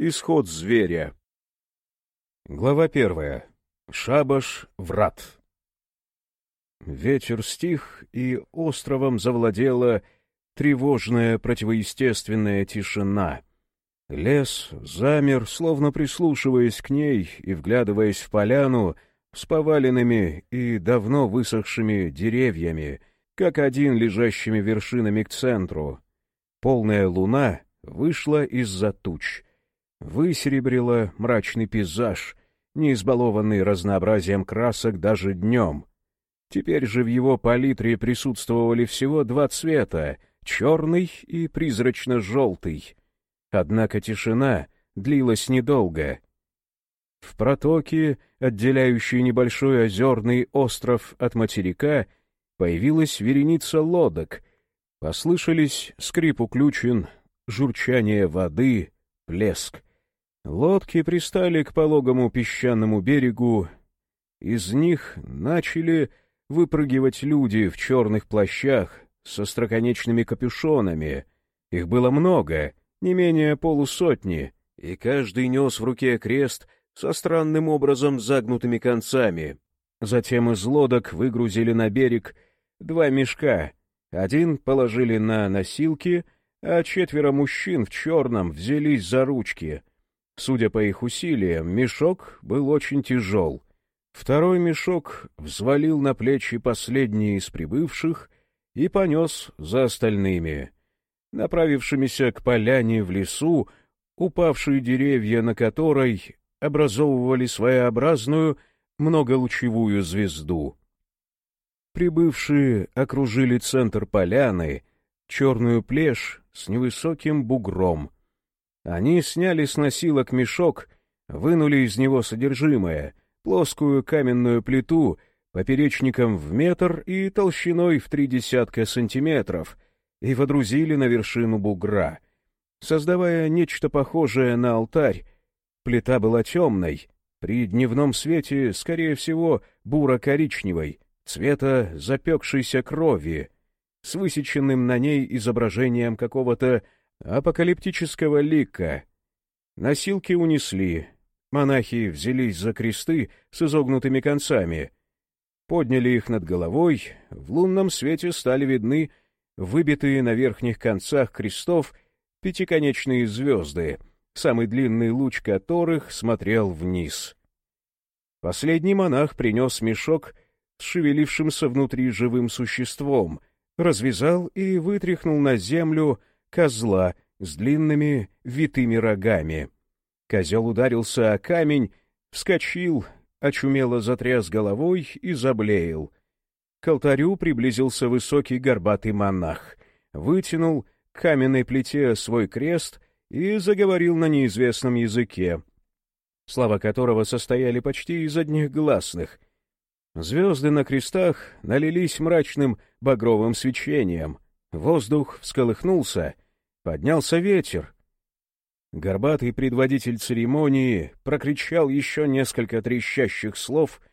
Исход зверя. Глава первая. Шабаш врат. Ветер стих, и островом завладела тревожная противоестественная тишина. Лес замер, словно прислушиваясь к ней и вглядываясь в поляну с поваленными и давно высохшими деревьями, как один лежащими вершинами к центру. Полная луна вышла из-за туч. Высеребрила мрачный пейзаж, не избалованный разнообразием красок даже днем. Теперь же в его палитре присутствовали всего два цвета — черный и призрачно-желтый. Однако тишина длилась недолго. В протоке, отделяющей небольшой озерный остров от материка, появилась вереница лодок. Послышались скрип уключен, журчание воды, плеск. Лодки пристали к пологому песчаному берегу. Из них начали выпрыгивать люди в черных плащах со строконечными капюшонами. Их было много, не менее полусотни, и каждый нес в руке крест со странным образом загнутыми концами. Затем из лодок выгрузили на берег два мешка. Один положили на носилки, а четверо мужчин в черном взялись за ручки. Судя по их усилиям, мешок был очень тяжел. Второй мешок взвалил на плечи последний из прибывших и понес за остальными направившимися к поляне в лесу, упавшие деревья на которой образовывали своеобразную многолучевую звезду. Прибывшие окружили центр поляны, черную плешь с невысоким бугром. Они сняли с носилок мешок, вынули из него содержимое, плоскую каменную плиту поперечником в метр и толщиной в три десятка сантиметров — и водрузили на вершину бугра, создавая нечто похожее на алтарь. Плита была темной, при дневном свете, скорее всего, буро-коричневой, цвета запекшейся крови, с высеченным на ней изображением какого-то апокалиптического лика. Носилки унесли, монахи взялись за кресты с изогнутыми концами, подняли их над головой, в лунном свете стали видны выбитые на верхних концах крестов пятиконечные звезды, самый длинный луч которых смотрел вниз. Последний монах принес мешок с шевелившимся внутри живым существом, развязал и вытряхнул на землю козла с длинными витыми рогами. Козел ударился о камень, вскочил, очумело затряс головой и заблеял — к алтарю приблизился высокий горбатый монах, вытянул к каменной плите свой крест и заговорил на неизвестном языке, слова которого состояли почти из одних гласных. Звезды на крестах налились мрачным багровым свечением, воздух всколыхнулся, поднялся ветер. Горбатый предводитель церемонии прокричал еще несколько трещащих слов —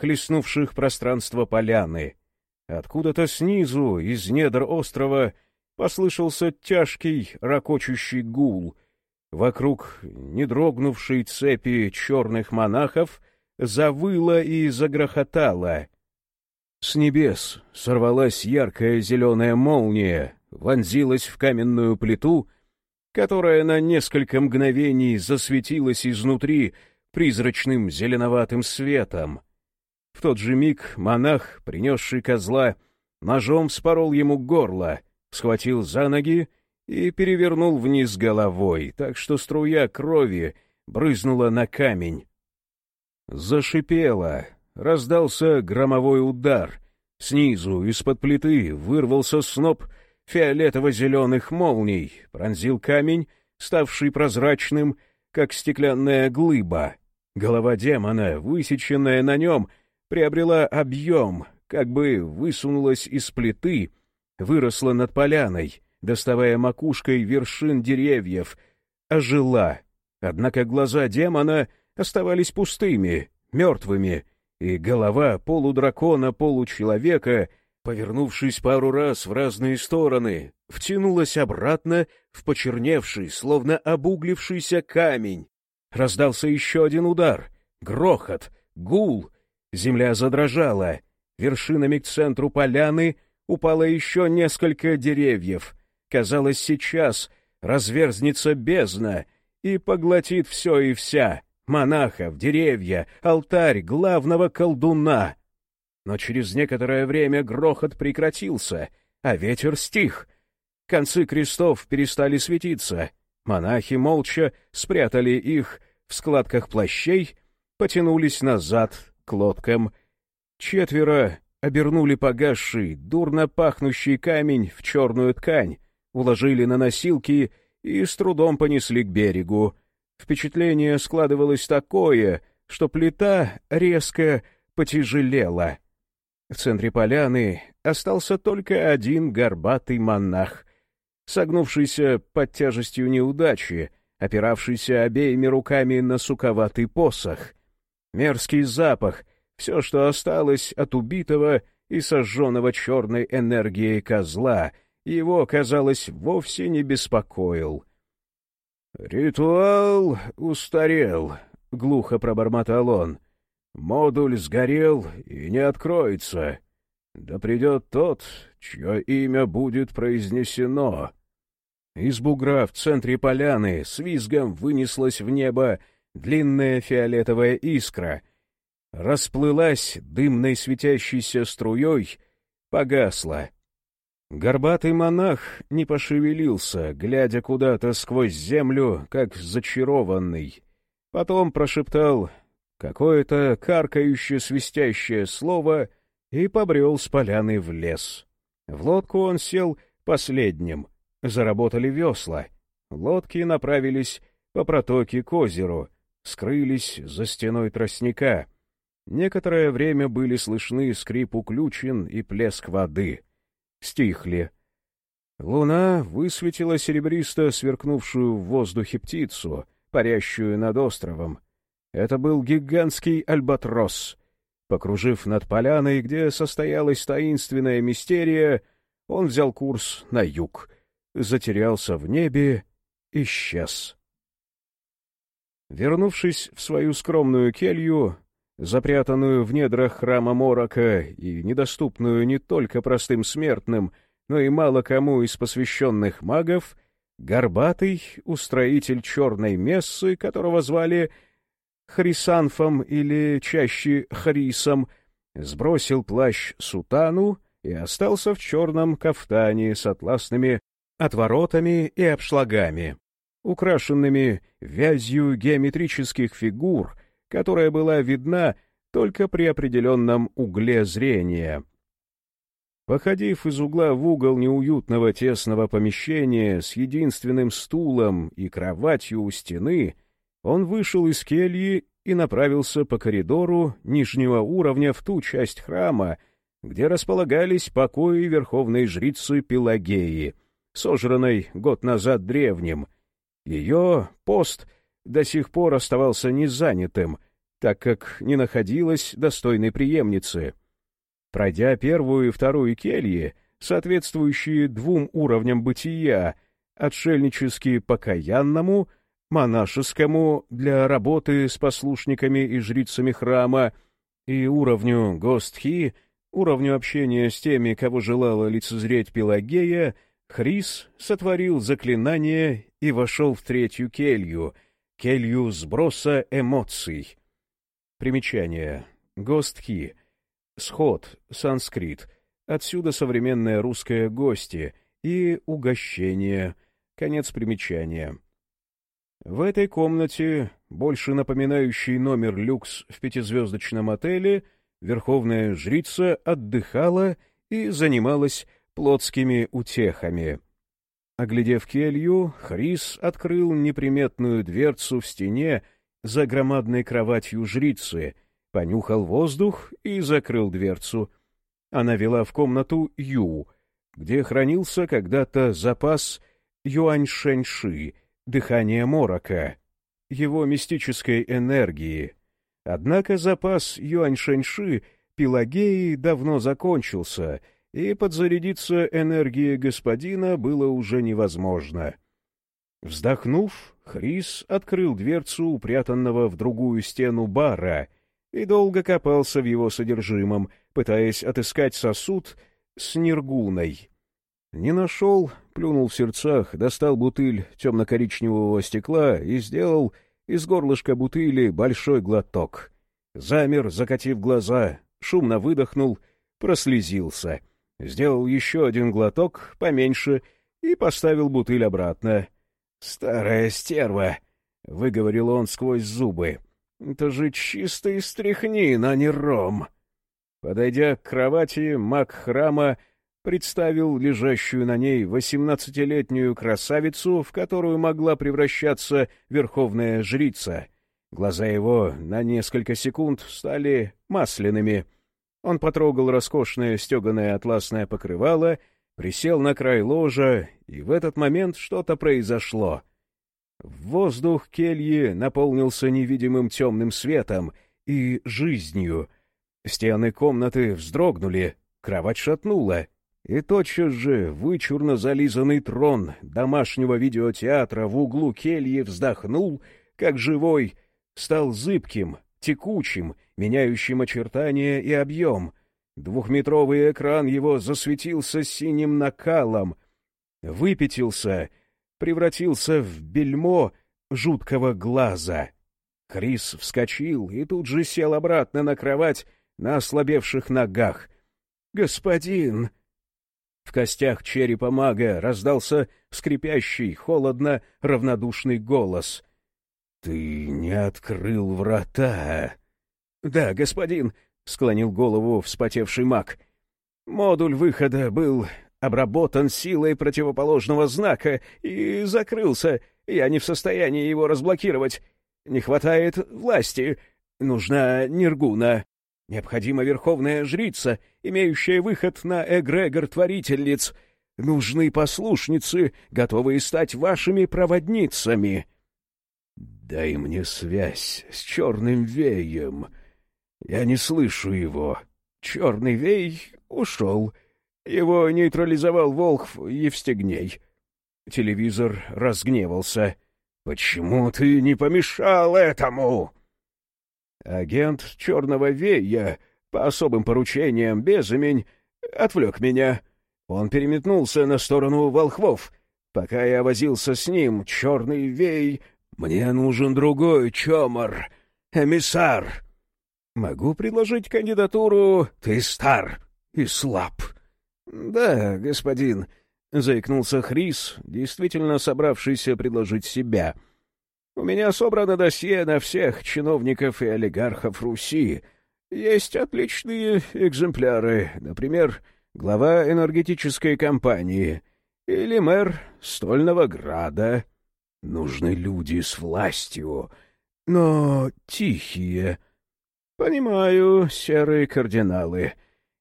хлестнувших пространство поляны. Откуда-то снизу, из недр острова, послышался тяжкий, ракочущий гул. Вокруг недрогнувшей цепи черных монахов завыло и загрохотало. С небес сорвалась яркая зеленая молния, вонзилась в каменную плиту, которая на несколько мгновений засветилась изнутри призрачным зеленоватым светом. В тот же миг монах, принесший козла, ножом спорол ему горло, схватил за ноги и перевернул вниз головой, так что струя крови брызнула на камень. Зашипело, раздался громовой удар. Снизу, из-под плиты, вырвался сноп фиолетово-зеленых молний, пронзил камень, ставший прозрачным, как стеклянная глыба. Голова демона, высеченная на нем, приобрела объем, как бы высунулась из плиты, выросла над поляной, доставая макушкой вершин деревьев, ожила. Однако глаза демона оставались пустыми, мертвыми, и голова полудракона-получеловека, повернувшись пару раз в разные стороны, втянулась обратно в почерневший, словно обуглившийся камень. Раздался еще один удар, грохот, гул. Земля задрожала. Вершинами к центру поляны упало еще несколько деревьев. Казалось, сейчас разверзнется бездна и поглотит все и вся — монахов, деревья, алтарь главного колдуна. Но через некоторое время грохот прекратился, а ветер стих. Концы крестов перестали светиться. Монахи молча спрятали их в складках плащей, потянулись назад к лодкам. Четверо обернули погасший, дурно пахнущий камень в черную ткань, уложили на носилки и с трудом понесли к берегу. Впечатление складывалось такое, что плита резко потяжелела. В центре поляны остался только один горбатый монах, согнувшийся под тяжестью неудачи, опиравшийся обеими руками на суковатый посох. Мерзкий запах — все, что осталось от убитого и сожженного черной энергией козла, его, казалось, вовсе не беспокоил. «Ритуал устарел», — глухо пробормотал он. «Модуль сгорел и не откроется. Да придет тот, чье имя будет произнесено». Из бугра в центре поляны с визгом вынеслась в небо длинная фиолетовая искра. Расплылась дымной светящейся струей, погасла. Горбатый монах не пошевелился, глядя куда-то сквозь землю, как зачарованный. Потом прошептал какое-то каркающее свистящее слово и побрел с поляны в лес. В лодку он сел последним. Заработали весла. Лодки направились по протоке к озеру, скрылись за стеной тростника. Некоторое время были слышны скрип уключен и плеск воды — стихли. Луна высветила серебристо сверкнувшую в воздухе птицу, парящую над островом. Это был гигантский альбатрос. Покружив над поляной, где состоялась таинственная мистерия, он взял курс на юг, затерялся в небе, исчез. Вернувшись в свою скромную келью, запрятанную в недрах храма Морока и недоступную не только простым смертным, но и мало кому из посвященных магов, горбатый устроитель черной мессы, которого звали Хрисанфом или чаще Хрисом, сбросил плащ-сутану и остался в черном кафтане с атласными отворотами и обшлагами, украшенными вязью геометрических фигур — которая была видна только при определенном угле зрения. Походив из угла в угол неуютного тесного помещения с единственным стулом и кроватью у стены, он вышел из кельи и направился по коридору нижнего уровня в ту часть храма, где располагались покои верховной жрицы Пелагеи, сожранной год назад древним. Ее пост — до сих пор оставался незанятым, так как не находилось достойной преемницы. Пройдя первую и вторую кельи, соответствующие двум уровням бытия, отшельнически покаянному, монашескому для работы с послушниками и жрицами храма, и уровню Гостхи, уровню общения с теми, кого желала лицезреть Пелагея, Хрис сотворил заклинание и вошел в третью келью — келью сброса эмоций. Примечание. Гостхи. Сход. Санскрит. Отсюда современное русское «гости» и «угощение». Конец примечания. В этой комнате, больше напоминающей номер люкс в пятизвездочном отеле, верховная жрица отдыхала и занималась плотскими утехами. Оглядев келью, Хрис открыл неприметную дверцу в стене за громадной кроватью жрицы, понюхал воздух и закрыл дверцу. Она вела в комнату Ю, где хранился когда-то запас юаньшэньши, дыхания морока, его мистической энергии. Однако запас юаньшэньши Пелагеи давно закончился, и подзарядиться энергией господина было уже невозможно. Вздохнув, Хрис открыл дверцу упрятанного в другую стену бара и долго копался в его содержимом, пытаясь отыскать сосуд с нергуной. Не нашел, плюнул в сердцах, достал бутыль темно-коричневого стекла и сделал из горлышка бутыли большой глоток. Замер, закатив глаза, шумно выдохнул, прослезился. Сделал еще один глоток, поменьше, и поставил бутыль обратно. «Старая стерва!» — выговорил он сквозь зубы. «Это же чистый стряхнин, а не ром!» Подойдя к кровати, маг храма представил лежащую на ней восемнадцатилетнюю красавицу, в которую могла превращаться верховная жрица. Глаза его на несколько секунд стали масляными. Он потрогал роскошное стеганое атласное покрывало, присел на край ложа, и в этот момент что-то произошло. Воздух кельи наполнился невидимым темным светом и жизнью. Стены комнаты вздрогнули, кровать шатнула — и тотчас же вычурно зализанный трон домашнего видеотеатра в углу кельи вздохнул, как живой, стал зыбким, текучим, меняющим очертания и объем. Двухметровый экран его засветился синим накалом, выпятился, превратился в бельмо жуткого глаза. Крис вскочил и тут же сел обратно на кровать на ослабевших ногах. «Господин!» В костях черепа мага раздался скрипящий, холодно равнодушный голос. — Ты не открыл врата. — Да, господин, — склонил голову вспотевший маг. Модуль выхода был обработан силой противоположного знака и закрылся. Я не в состоянии его разблокировать. Не хватает власти. Нужна Нергуна. Необходима верховная жрица, имеющая выход на эгрегор творительниц. Нужны послушницы, готовые стать вашими проводницами. Дай мне связь с черным веем. Я не слышу его. Черный вей ушел. Его нейтрализовал Волхв Евстигней. Телевизор разгневался. — Почему ты не помешал этому? Агент Черного Вея по особым поручениям Безымень отвлек меня. Он переметнулся на сторону волхвов. Пока я возился с ним, Черный Вей... Мне нужен другой Чомор, эмиссар. Могу предложить кандидатуру «Ты стар и слаб». «Да, господин», — заикнулся Хрис, действительно собравшийся предложить себя — у меня собрано досье на всех чиновников и олигархов Руси. Есть отличные экземпляры, например, глава энергетической компании или мэр Стольного Града. Нужны люди с властью, но тихие. Понимаю, серые кардиналы.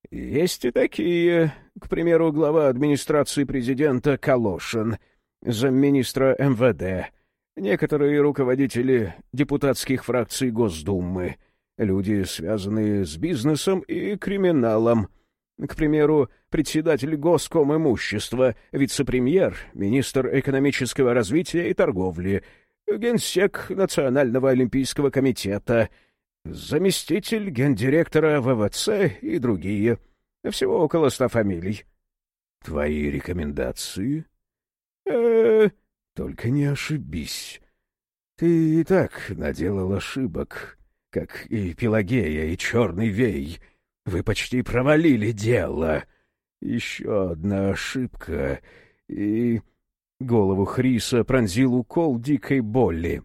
Есть и такие, к примеру, глава администрации президента Калошин, замминистра МВД — Некоторые руководители депутатских фракций Госдумы, люди, связанные с бизнесом и криминалом. К примеру, председатель Госком имущества, вице-премьер, министр экономического развития и торговли, генсек Национального олимпийского комитета, заместитель гендиректора ВВЦ и другие. Всего около ста фамилий. Твои рекомендации? Э, -э только не ошибись. Ты и так наделал ошибок, как и Пелагея, и Черный Вей. Вы почти провалили дело. Еще одна ошибка, и... Голову Хриса пронзил укол дикой боли.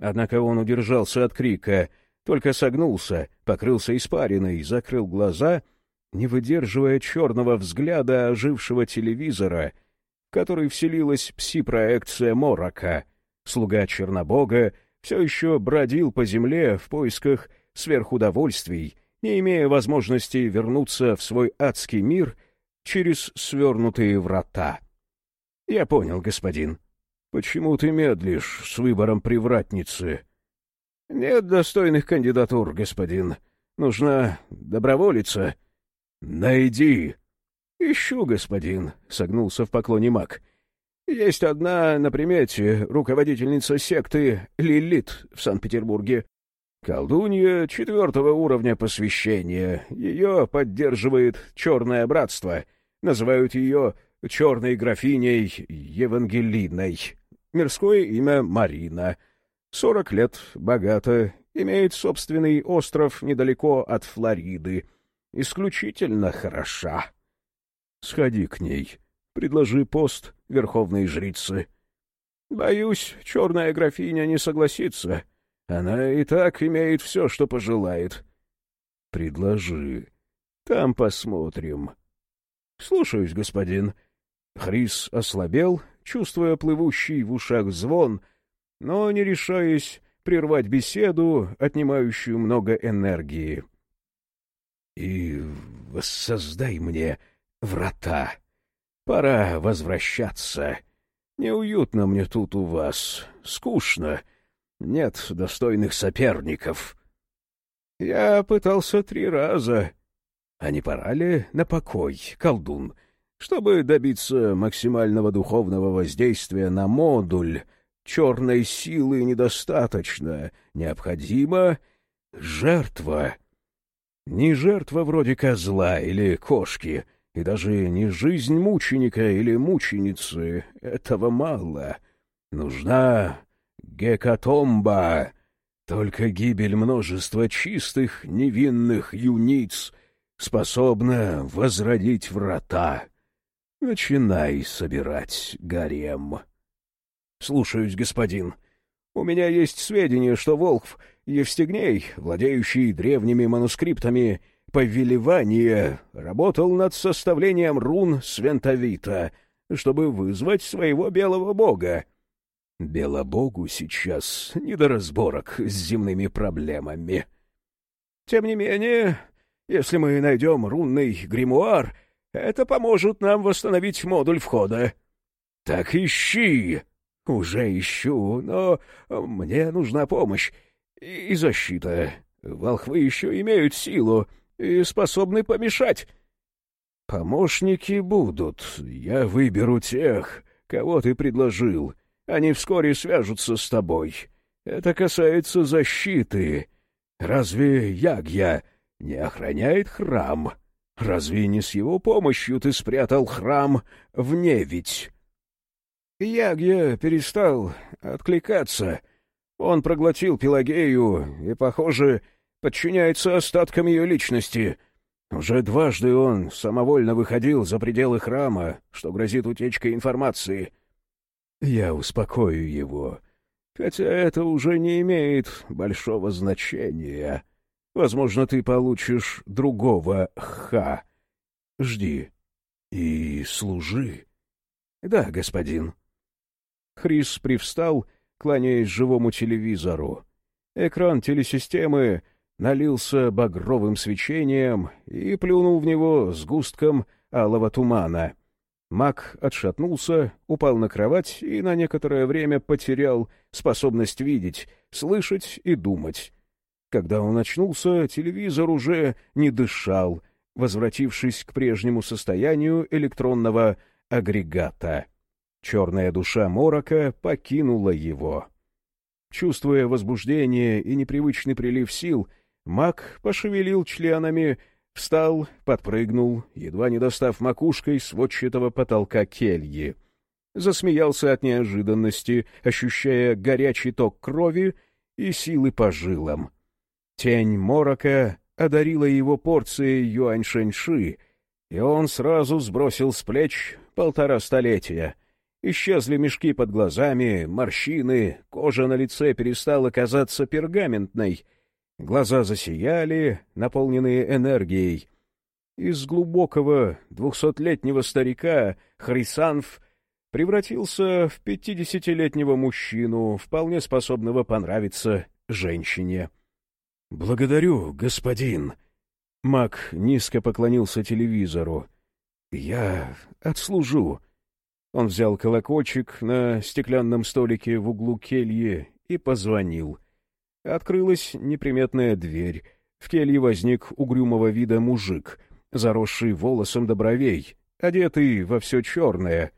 Однако он удержался от крика, только согнулся, покрылся испариной, закрыл глаза, не выдерживая черного взгляда ожившего телевизора — которой вселилась пси-проекция Морока. Слуга Чернобога все еще бродил по земле в поисках сверхудовольствий, не имея возможности вернуться в свой адский мир через свернутые врата. — Я понял, господин. Почему ты медлишь с выбором привратницы? — Нет достойных кандидатур, господин. Нужна доброволица. — Найди! «Ищу, господин», — согнулся в поклоне маг. «Есть одна на примете руководительница секты Лилит в Санкт-Петербурге. Колдунья четвертого уровня посвящения. Ее поддерживает Черное Братство. Называют ее Черной графиней Евангелиной. Мирское имя Марина. Сорок лет, богата, имеет собственный остров недалеко от Флориды. Исключительно хороша. Сходи к ней, предложи пост верховной жрицы. Боюсь, черная графиня не согласится. Она и так имеет все, что пожелает. Предложи. Там посмотрим. Слушаюсь, господин. Хрис ослабел, чувствуя плывущий в ушах звон, но не решаясь прервать беседу, отнимающую много энергии. — И воссоздай мне врата. Пора возвращаться. Неуютно мне тут у вас, скучно. Нет достойных соперников. Я пытался три раза. А не пора ли на покой, колдун, чтобы добиться максимального духовного воздействия на модуль? Черной силы недостаточно. Необходима жертва. Не жертва вроде козла или кошки — и даже не жизнь мученика или мученицы. Этого мало. Нужна гекатомба. Только гибель множества чистых, невинных юниц способна возродить врата. Начинай собирать гарем. Слушаюсь, господин. У меня есть сведения, что Волкв Евстигней, владеющий древними манускриптами, повелевания работал над составлением рун Свентовита, чтобы вызвать своего белого бога. Белобогу сейчас не до разборок с земными проблемами. Тем не менее, если мы найдем рунный гримуар, это поможет нам восстановить модуль входа. Так ищи! Уже ищу, но мне нужна помощь и защита. Волхвы еще имеют силу, и способны помешать. Помощники будут. Я выберу тех, кого ты предложил. Они вскоре свяжутся с тобой. Это касается защиты. Разве Ягья не охраняет храм? Разве не с его помощью ты спрятал храм в Неведь? Ягья перестал откликаться. Он проглотил Пелагею и, похоже, подчиняется остаткам ее личности. Уже дважды он самовольно выходил за пределы храма, что грозит утечкой информации. Я успокою его, хотя это уже не имеет большого значения. Возможно, ты получишь другого ха. Жди и служи. Да, господин. Хрис привстал, кланяясь живому телевизору. Экран телесистемы налился багровым свечением и плюнул в него сгустком алого тумана. Маг отшатнулся, упал на кровать и на некоторое время потерял способность видеть, слышать и думать. Когда он очнулся, телевизор уже не дышал, возвратившись к прежнему состоянию электронного агрегата. Черная душа Морока покинула его. Чувствуя возбуждение и непривычный прилив сил, Маг пошевелил членами, встал, подпрыгнул, едва не достав макушкой сводчатого потолка кельи. Засмеялся от неожиданности, ощущая горячий ток крови и силы по жилам. Тень морока одарила его порцией юань-шэньши, и он сразу сбросил с плеч полтора столетия. Исчезли мешки под глазами, морщины, кожа на лице перестала казаться пергаментной — Глаза засияли, наполненные энергией. Из глубокого двухсотлетнего старика Хрисанф превратился в пятидесятилетнего мужчину, вполне способного понравиться женщине. — Благодарю, господин. Мак низко поклонился телевизору. — Я отслужу. Он взял колокольчик на стеклянном столике в углу кельи и позвонил — Открылась неприметная дверь. В келье возник угрюмого вида мужик, заросший волосом до бровей, одетый во все черное.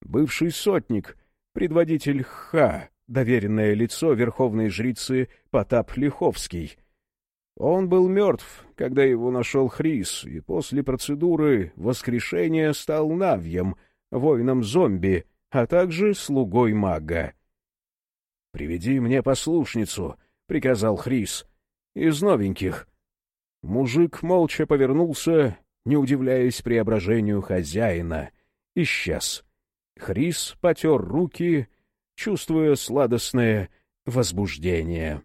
Бывший сотник, предводитель Ха, доверенное лицо верховной жрицы Потап Лиховский. Он был мертв, когда его нашел Хрис, и после процедуры воскрешения стал Навьем, воином-зомби, а также слугой мага. «Приведи мне послушницу», — приказал Хрис, — «из новеньких». Мужик молча повернулся, не удивляясь преображению хозяина. Исчез. Хрис потер руки, чувствуя сладостное возбуждение.